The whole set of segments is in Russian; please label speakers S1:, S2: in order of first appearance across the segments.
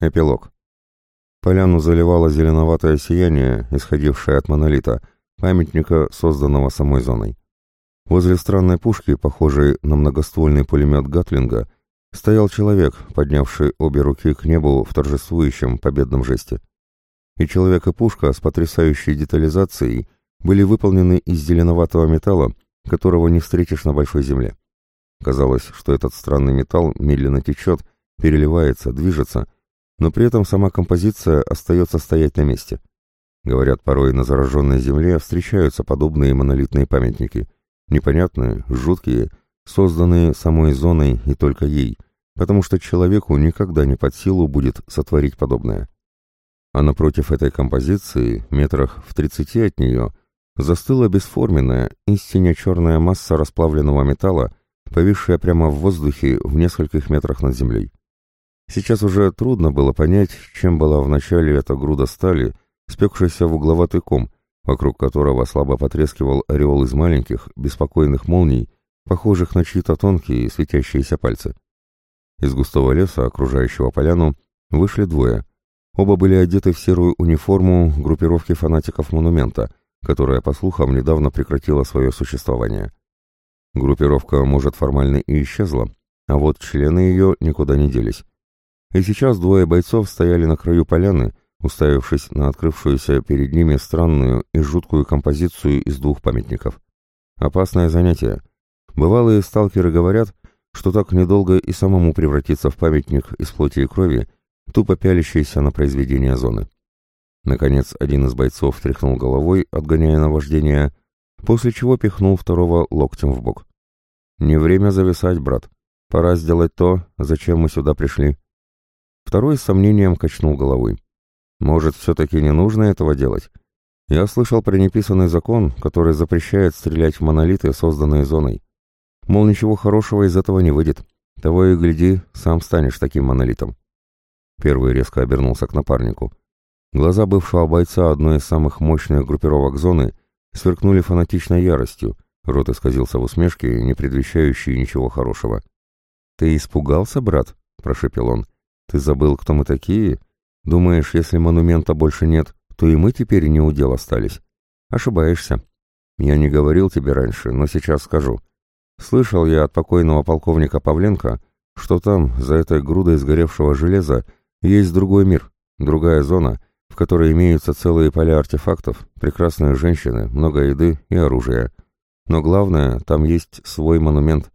S1: Эпилог. Поляну заливало зеленоватое сияние, исходившее от монолита, памятника, созданного самой зоной. Возле странной пушки, похожей на многоствольный пулемет Гатлинга, стоял человек, поднявший обе руки к небу в торжествующем победном жесте. И человек и пушка с потрясающей детализацией были выполнены из зеленоватого металла, которого не встретишь на большой земле. Казалось, что этот странный металл медленно течет, переливается, движется, но при этом сама композиция остается стоять на месте. Говорят, порой на зараженной земле встречаются подобные монолитные памятники, непонятные, жуткие, созданные самой зоной и только ей, потому что человеку никогда не под силу будет сотворить подобное. А напротив этой композиции, метрах в тридцати от нее, застыла бесформенная, истинно черная масса расплавленного металла, повисшая прямо в воздухе в нескольких метрах над землей. Сейчас уже трудно было понять, чем была вначале эта груда стали, спекшаяся в угловатый ком, вокруг которого слабо потрескивал ореол из маленьких, беспокойных молний, похожих на чьи-то тонкие светящиеся пальцы. Из густого леса, окружающего поляну, вышли двое. Оба были одеты в серую униформу группировки фанатиков монумента, которая, по слухам, недавно прекратила свое существование. Группировка, может, формально и исчезла, а вот члены ее никуда не делись. И сейчас двое бойцов стояли на краю поляны, уставившись на открывшуюся перед ними странную и жуткую композицию из двух памятников. Опасное занятие. Бывалые сталкеры говорят, что так недолго и самому превратиться в памятник из плоти и крови, тупо пялящийся на произведение зоны. Наконец, один из бойцов тряхнул головой, отгоняя наваждение, после чего пихнул второго локтем в бок. «Не время зависать, брат. Пора сделать то, зачем мы сюда пришли». Второй с сомнением качнул головой. «Может, все-таки не нужно этого делать? Я слышал про неписанный закон, который запрещает стрелять в монолиты, созданные зоной. Мол, ничего хорошего из этого не выйдет. Того и гляди, сам станешь таким монолитом». Первый резко обернулся к напарнику. Глаза бывшего бойца одной из самых мощных группировок зоны сверкнули фанатичной яростью, рот исказился в усмешке, не предвещающей ничего хорошего. «Ты испугался, брат?» — прошепел он. Ты забыл, кто мы такие? Думаешь, если монумента больше нет, то и мы теперь не удел остались? Ошибаешься. Я не говорил тебе раньше, но сейчас скажу. Слышал я от покойного полковника Павленко, что там, за этой грудой сгоревшего железа, есть другой мир, другая зона, в которой имеются целые поля артефактов, прекрасные женщины, много еды и оружия. Но главное, там есть свой монумент,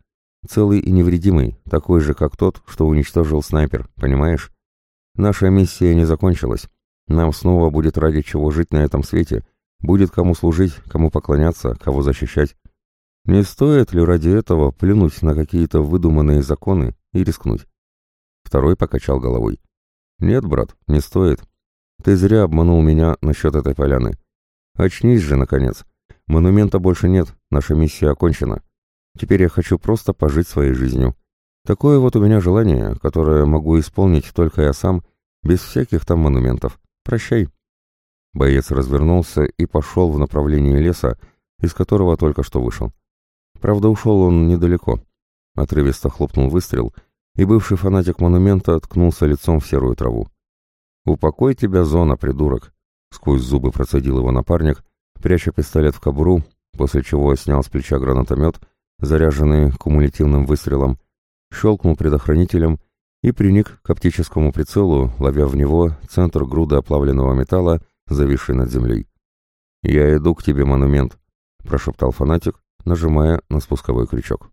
S1: Целый и невредимый, такой же, как тот, что уничтожил снайпер, понимаешь? Наша миссия не закончилась. Нам снова будет ради чего жить на этом свете, будет кому служить, кому поклоняться, кого защищать. Не стоит ли ради этого плюнуть на какие-то выдуманные законы и рискнуть? Второй покачал головой. Нет, брат, не стоит. Ты зря обманул меня насчет этой поляны. Очнись же, наконец. Монумента больше нет, наша миссия окончена. Теперь я хочу просто пожить своей жизнью. Такое вот у меня желание, которое могу исполнить только я сам, без всяких там монументов. Прощай». Боец развернулся и пошел в направлении леса, из которого только что вышел. Правда, ушел он недалеко. Отрывисто хлопнул выстрел, и бывший фанатик монумента ткнулся лицом в серую траву. «Упокой тебя, зона, придурок!» Сквозь зубы процедил его напарник, пряча пистолет в кобуру, после чего снял с плеча гранатомет — заряженный кумулятивным выстрелом, щелкнул предохранителем и приник к оптическому прицелу, ловя в него центр груды оплавленного металла, зависший над землей. «Я иду к тебе, монумент», — прошептал фанатик, нажимая на спусковой крючок.